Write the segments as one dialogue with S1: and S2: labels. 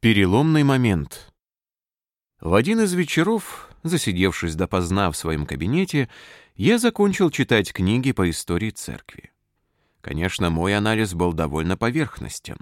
S1: Переломный момент. В один из вечеров, засидевшись допоздна в своем кабинете, я закончил читать книги по истории церкви. Конечно, мой анализ был довольно поверхностен,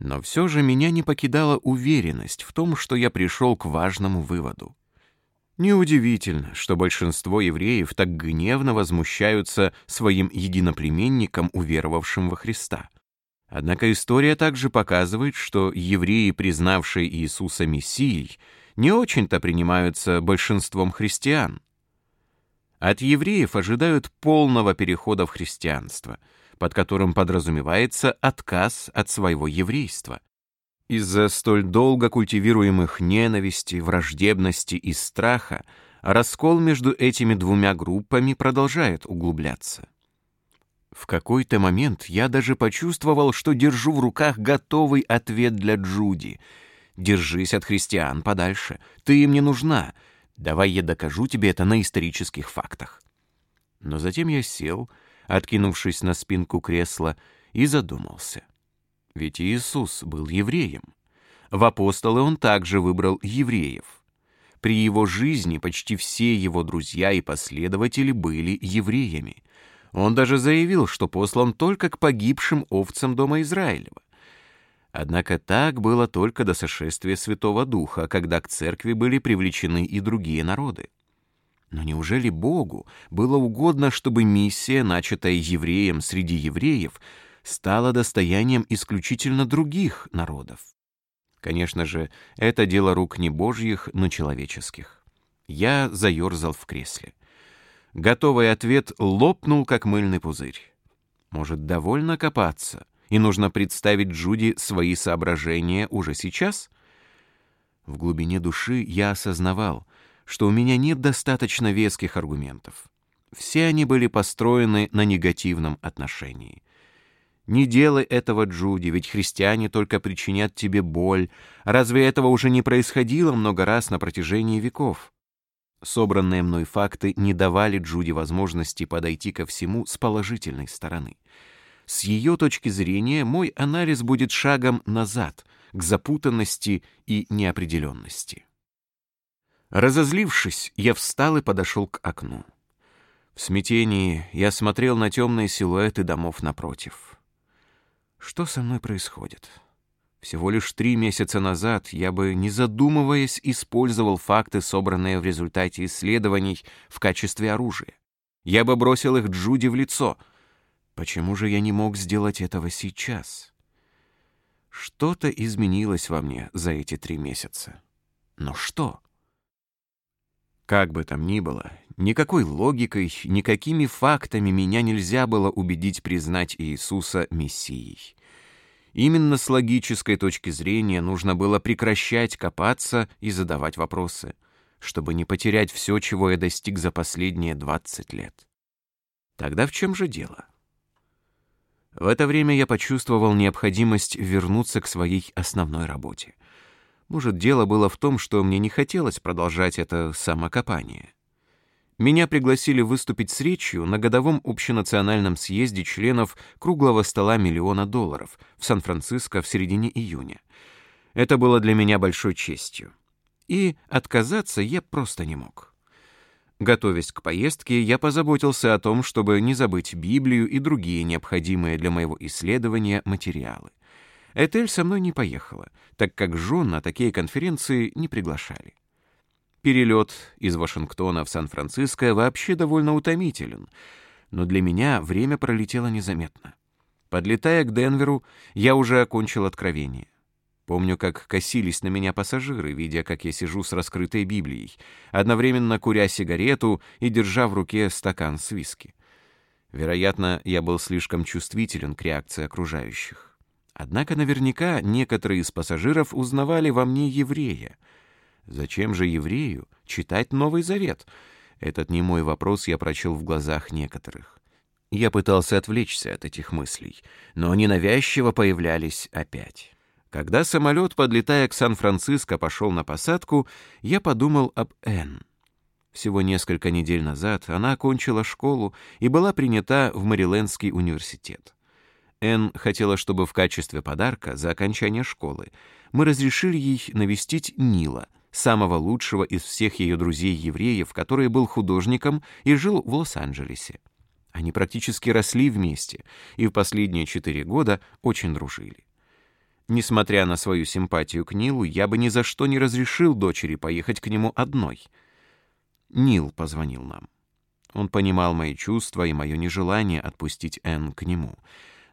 S1: но все же меня не покидала уверенность в том, что я пришел к важному выводу. Неудивительно, что большинство евреев так гневно возмущаются своим единоплеменникам, уверовавшим во Христа — Однако история также показывает, что евреи, признавшие Иисуса Мессией, не очень-то принимаются большинством христиан. От евреев ожидают полного перехода в христианство, под которым подразумевается отказ от своего еврейства. Из-за столь долго культивируемых ненависти, враждебности и страха раскол между этими двумя группами продолжает углубляться. В какой-то момент я даже почувствовал, что держу в руках готовый ответ для Джуди. «Держись от христиан подальше. Ты им не нужна. Давай я докажу тебе это на исторических фактах». Но затем я сел, откинувшись на спинку кресла, и задумался. Ведь Иисус был евреем. В апостолы он также выбрал евреев. При его жизни почти все его друзья и последователи были евреями — он даже заявил, что послан только к погибшим овцам дома Израилева. Однако так было только до сошествия Святого Духа, когда к церкви были привлечены и другие народы. Но неужели Богу было угодно, чтобы миссия, начатая евреем среди евреев, стала достоянием исключительно других народов? Конечно же, это дело рук не божьих, но человеческих. Я заерзал в кресле. Готовый ответ лопнул, как мыльный пузырь. Может, довольно копаться, и нужно представить Джуди свои соображения уже сейчас? В глубине души я осознавал, что у меня нет достаточно веских аргументов. Все они были построены на негативном отношении. Не делай этого, Джуди, ведь христиане только причинят тебе боль. Разве этого уже не происходило много раз на протяжении веков? Собранные мной факты не давали Джуди возможности подойти ко всему с положительной стороны. С ее точки зрения мой анализ будет шагом назад, к запутанности и неопределенности. Разозлившись, я встал и подошел к окну. В смятении я смотрел на темные силуэты домов напротив. Что со мной происходит? Всего лишь три месяца назад я бы, не задумываясь, использовал факты, собранные в результате исследований, в качестве оружия. Я бы бросил их Джуди в лицо. Почему же я не мог сделать этого сейчас? Что-то изменилось во мне за эти три месяца. Но что? Как бы там ни было, никакой логикой, никакими фактами меня нельзя было убедить признать Иисуса Мессией. Именно с логической точки зрения нужно было прекращать копаться и задавать вопросы, чтобы не потерять все, чего я достиг за последние 20 лет. Тогда в чем же дело? В это время я почувствовал необходимость вернуться к своей основной работе. Может, дело было в том, что мне не хотелось продолжать это самокопание. Меня пригласили выступить с речью на годовом общенациональном съезде членов круглого стола миллиона долларов в Сан-Франциско в середине июня. Это было для меня большой честью. И отказаться я просто не мог. Готовясь к поездке, я позаботился о том, чтобы не забыть Библию и другие необходимые для моего исследования материалы. Этель со мной не поехала, так как жен на такие конференции не приглашали. Перелет из Вашингтона в Сан-Франциско вообще довольно утомителен, но для меня время пролетело незаметно. Подлетая к Денверу, я уже окончил откровение. Помню, как косились на меня пассажиры, видя, как я сижу с раскрытой Библией, одновременно куря сигарету и держа в руке стакан с виски. Вероятно, я был слишком чувствителен к реакции окружающих. Однако наверняка некоторые из пассажиров узнавали во мне еврея — Зачем же еврею читать Новый Завет? Этот немой вопрос я прочел в глазах некоторых. Я пытался отвлечься от этих мыслей, но они навязчиво появлялись опять. Когда самолет, подлетая к Сан-Франциско, пошел на посадку, я подумал об Энн. Всего несколько недель назад она окончила школу и была принята в Мэрилендский университет. Энн хотела, чтобы в качестве подарка за окончание школы мы разрешили ей навестить Нила, самого лучшего из всех ее друзей-евреев, который был художником и жил в Лос-Анджелесе. Они практически росли вместе и в последние четыре года очень дружили. Несмотря на свою симпатию к Нилу, я бы ни за что не разрешил дочери поехать к нему одной. Нил позвонил нам. Он понимал мои чувства и мое нежелание отпустить Энн к нему.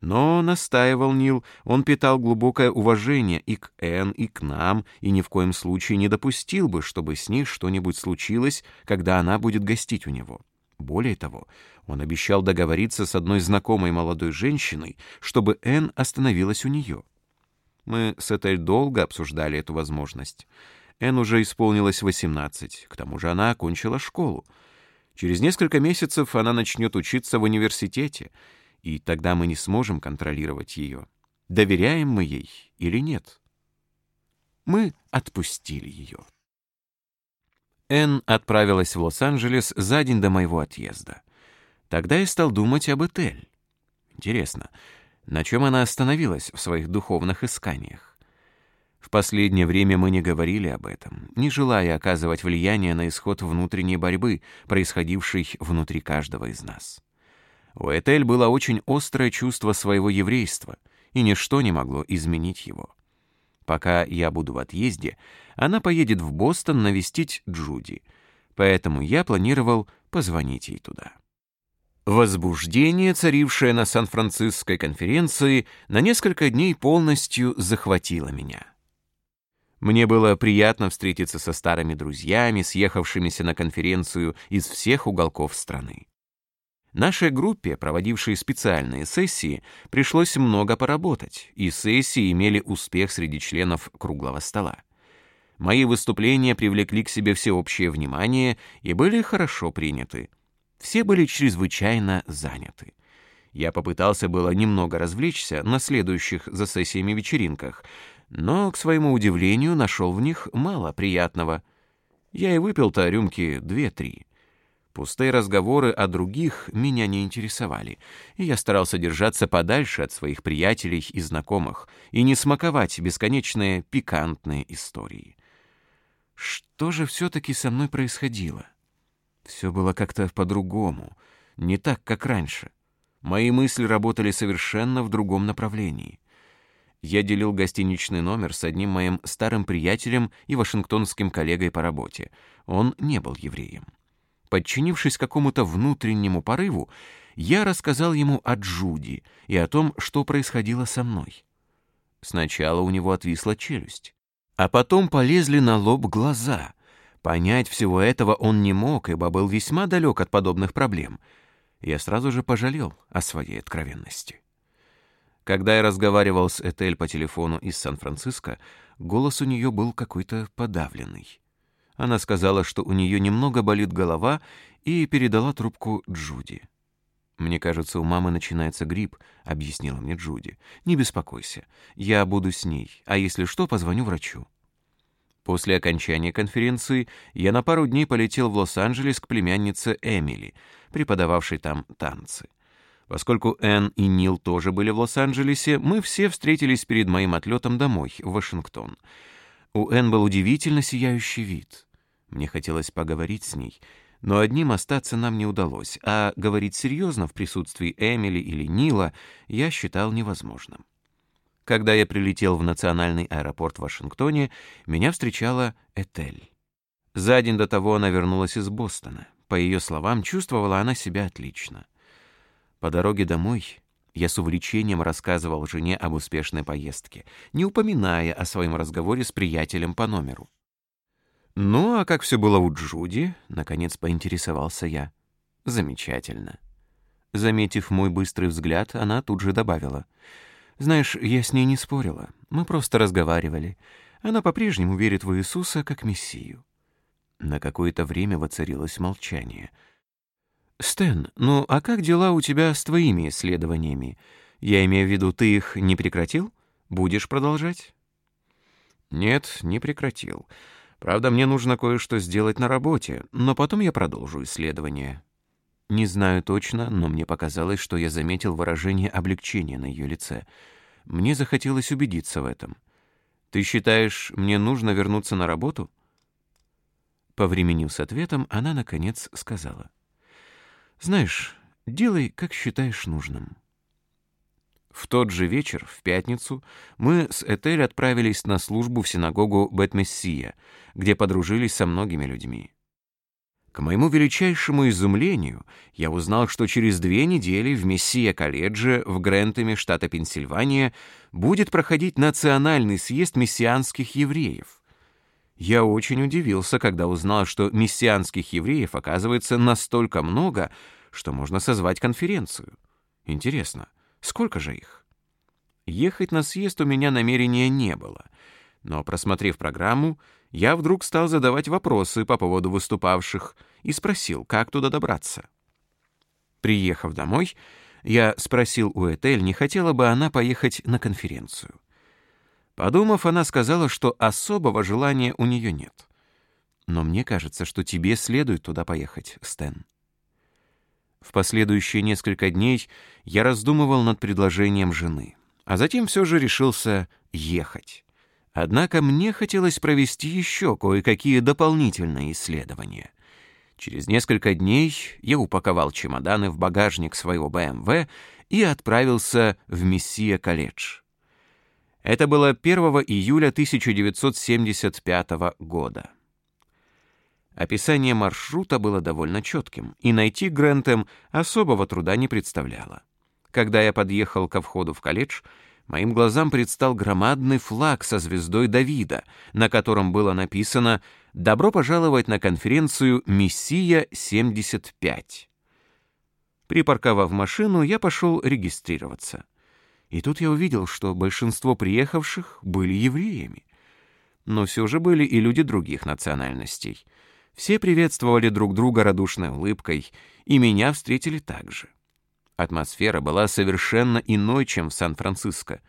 S1: Но, настаивал Нил, он питал глубокое уважение и к Энн, и к нам, и ни в коем случае не допустил бы, чтобы с ней что-нибудь случилось, когда она будет гостить у него. Более того, он обещал договориться с одной знакомой молодой женщиной, чтобы Энн остановилась у нее. Мы с Этель долго обсуждали эту возможность. Энн уже исполнилось 18, к тому же она окончила школу. Через несколько месяцев она начнет учиться в университете, и тогда мы не сможем контролировать ее. Доверяем мы ей или нет? Мы отпустили ее. Энн отправилась в Лос-Анджелес за день до моего отъезда. Тогда я стал думать об Этель. Интересно, на чем она остановилась в своих духовных исканиях? В последнее время мы не говорили об этом, не желая оказывать влияние на исход внутренней борьбы, происходившей внутри каждого из нас. У Этель было очень острое чувство своего еврейства, и ничто не могло изменить его. Пока я буду в отъезде, она поедет в Бостон навестить Джуди, поэтому я планировал позвонить ей туда. Возбуждение, царившее на Сан-Франциской конференции, на несколько дней полностью захватило меня. Мне было приятно встретиться со старыми друзьями, съехавшимися на конференцию из всех уголков страны. Нашей группе, проводившей специальные сессии, пришлось много поработать, и сессии имели успех среди членов круглого стола. Мои выступления привлекли к себе всеобщее внимание и были хорошо приняты. Все были чрезвычайно заняты. Я попытался было немного развлечься на следующих за сессиями вечеринках, но, к своему удивлению, нашел в них мало приятного. Я и выпил-то рюмки две-три. Пустые разговоры о других меня не интересовали, и я старался держаться подальше от своих приятелей и знакомых и не смаковать бесконечные пикантные истории. Что же все-таки со мной происходило? Все было как-то по-другому, не так, как раньше. Мои мысли работали совершенно в другом направлении. Я делил гостиничный номер с одним моим старым приятелем и вашингтонским коллегой по работе. Он не был евреем. Подчинившись какому-то внутреннему порыву, я рассказал ему о Джуди и о том, что происходило со мной. Сначала у него отвисла челюсть, а потом полезли на лоб глаза. Понять всего этого он не мог, ибо был весьма далек от подобных проблем. Я сразу же пожалел о своей откровенности. Когда я разговаривал с Этель по телефону из Сан-Франциско, голос у нее был какой-то подавленный. Она сказала, что у нее немного болит голова, и передала трубку Джуди. «Мне кажется, у мамы начинается грипп», — объяснила мне Джуди. «Не беспокойся, я буду с ней, а если что, позвоню врачу». После окончания конференции я на пару дней полетел в Лос-Анджелес к племяннице Эмили, преподававшей там танцы. Поскольку Энн и Нил тоже были в Лос-Анджелесе, мы все встретились перед моим отлетом домой, в Вашингтон. У Энн был удивительно сияющий вид. Мне хотелось поговорить с ней, но одним остаться нам не удалось, а говорить серьезно в присутствии Эмили или Нила я считал невозможным. Когда я прилетел в национальный аэропорт в Вашингтоне, меня встречала Этель. За день до того она вернулась из Бостона. По ее словам, чувствовала она себя отлично. По дороге домой я с увлечением рассказывал жене об успешной поездке, не упоминая о своем разговоре с приятелем по номеру. «Ну, а как все было у Джуди?» — наконец поинтересовался я. «Замечательно». Заметив мой быстрый взгляд, она тут же добавила. «Знаешь, я с ней не спорила. Мы просто разговаривали. Она по-прежнему верит в Иисуса как Мессию». На какое-то время воцарилось молчание. «Стэн, ну а как дела у тебя с твоими исследованиями? Я имею в виду, ты их не прекратил? Будешь продолжать?» «Нет, не прекратил. Правда, мне нужно кое-что сделать на работе, но потом я продолжу исследование. Не знаю точно, но мне показалось, что я заметил выражение облегчения на ее лице. Мне захотелось убедиться в этом. Ты считаешь, мне нужно вернуться на работу? Повременив с ответом, она наконец сказала: "Знаешь, делай, как считаешь нужным". В тот же вечер, в пятницу, мы с Этель отправились на службу в синагогу Бет-Мессия, где подружились со многими людьми. К моему величайшему изумлению, я узнал, что через две недели в Мессия-колледже в Грентеме, штата Пенсильвания, будет проходить национальный съезд мессианских евреев. Я очень удивился, когда узнал, что мессианских евреев оказывается настолько много, что можно созвать конференцию. Интересно, сколько же их? Ехать на съезд у меня намерения не было, но, просмотрев программу, я вдруг стал задавать вопросы по поводу выступавших и спросил, как туда добраться. Приехав домой, я спросил у Этель, не хотела бы она поехать на конференцию. Подумав, она сказала, что особого желания у нее нет. Но мне кажется, что тебе следует туда поехать, Стэн. В последующие несколько дней я раздумывал над предложением жены, а затем все же решился ехать. Однако мне хотелось провести еще кое-какие дополнительные исследования. Через несколько дней я упаковал чемоданы в багажник своего БМВ и отправился в Мессия-колледж. Это было 1 июля 1975 года. Описание маршрута было довольно четким, и найти Грентем особого труда не представляло. Когда я подъехал ко входу в колледж, моим глазам предстал громадный флаг со звездой Давида, на котором было написано «Добро пожаловать на конференцию «Мессия-75». Припарковав машину, я пошел регистрироваться. И тут я увидел, что большинство приехавших были евреями. Но все же были и люди других национальностей. Все приветствовали друг друга радушной улыбкой, и меня встретили так же. Атмосфера была совершенно иной, чем в Сан-Франциско.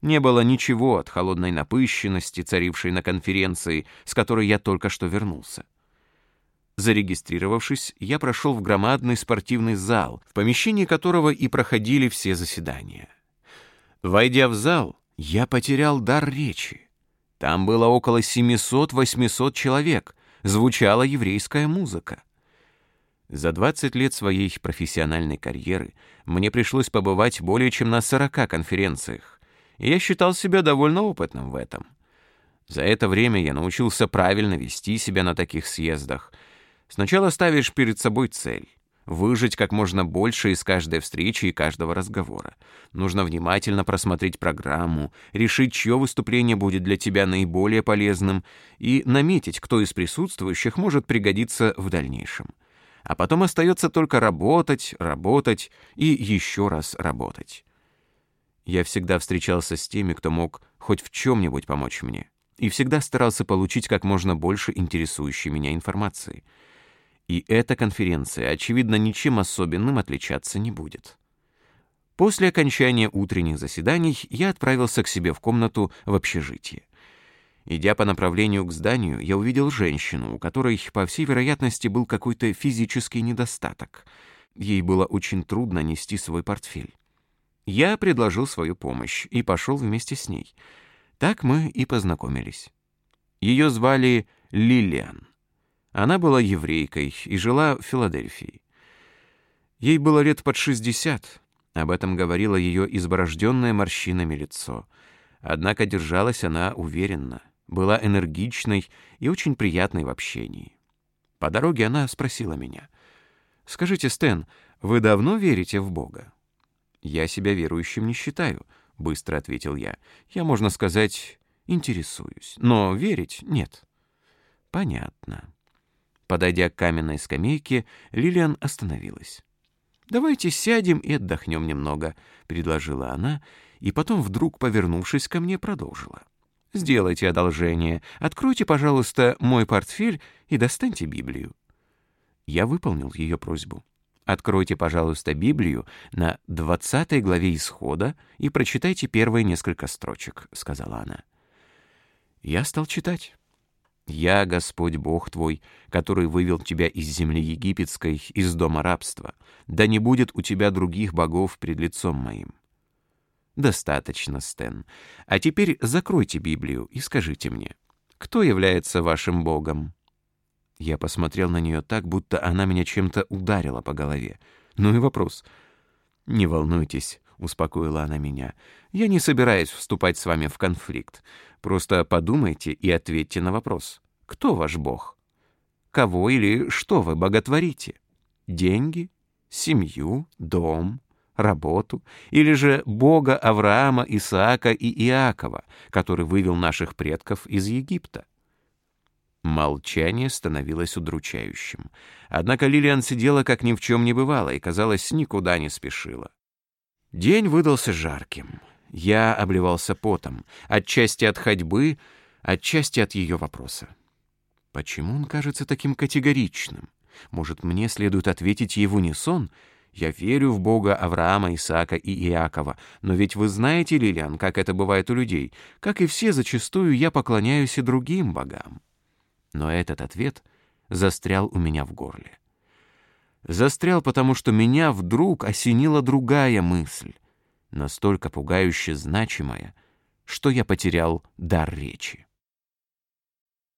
S1: Не было ничего от холодной напыщенности, царившей на конференции, с которой я только что вернулся. Зарегистрировавшись, я прошел в громадный спортивный зал, в помещении которого и проходили все заседания. Войдя в зал, я потерял дар речи. Там было около 700-800 человек, звучала еврейская музыка. За 20 лет своей профессиональной карьеры мне пришлось побывать более чем на 40 конференциях, и я считал себя довольно опытным в этом. За это время я научился правильно вести себя на таких съездах. Сначала ставишь перед собой цель — выжить как можно больше из каждой встречи и каждого разговора. Нужно внимательно просмотреть программу, решить, чье выступление будет для тебя наиболее полезным, и наметить, кто из присутствующих может пригодиться в дальнейшем а потом остается только работать, работать и еще раз работать. Я всегда встречался с теми, кто мог хоть в чем-нибудь помочь мне, и всегда старался получить как можно больше интересующей меня информации. И эта конференция, очевидно, ничем особенным отличаться не будет. После окончания утренних заседаний я отправился к себе в комнату в общежитие. Идя по направлению к зданию, я увидел женщину, у которой, по всей вероятности, был какой-то физический недостаток. Ей было очень трудно нести свой портфель. Я предложил свою помощь и пошел вместе с ней. Так мы и познакомились. Ее звали Лилиан. Она была еврейкой и жила в Филадельфии. Ей было лет под 60. Об этом говорило ее изборожденное морщинами лицо. Однако держалась она уверенно была энергичной и очень приятной в общении. По дороге она спросила меня, «Скажите, Стэн, вы давно верите в Бога?» «Я себя верующим не считаю», — быстро ответил я. «Я, можно сказать, интересуюсь, но верить нет». «Понятно». Подойдя к каменной скамейке, Лилиан остановилась. «Давайте сядем и отдохнем немного», — предложила она, и потом, вдруг повернувшись ко мне, продолжила. Сделайте одолжение. Откройте, пожалуйста, мой портфель и достаньте Библию. Я выполнил ее просьбу. Откройте, пожалуйста, Библию на 20 главе Исхода и прочитайте первые несколько строчек, сказала она. Я стал читать. «Я Господь Бог твой, который вывел тебя из земли египетской, из дома рабства. Да не будет у тебя других богов пред лицом моим». Достаточно, Стэн. А теперь закройте Библию и скажите мне, кто является вашим Богом? Я посмотрел на нее так, будто она меня чем-то ударила по голове. Ну и вопрос. «Не волнуйтесь», — успокоила она меня. «Я не собираюсь вступать с вами в конфликт. Просто подумайте и ответьте на вопрос. Кто ваш Бог? Кого или что вы боготворите? Деньги? Семью? Дом? Работу? Или же Бога Авраама, Исаака и Иакова, который вывел наших предков из Египта?» Молчание становилось удручающим. Однако Лилиан сидела, как ни в чем не бывало, и, казалось, никуда не спешила. День выдался жарким. Я обливался потом, отчасти от ходьбы, отчасти от ее вопроса. Почему он кажется таким категоричным? Может, мне следует ответить ей в унисон? Я верю в Бога Авраама, Исаака и Иакова, но ведь вы знаете, Лилиан, как это бывает у людей. Как и все, зачастую я поклоняюсь и другим богам. Но этот ответ застрял у меня в горле. Застрял, потому что меня вдруг осенила другая мысль, настолько пугающе значимая, что я потерял дар речи.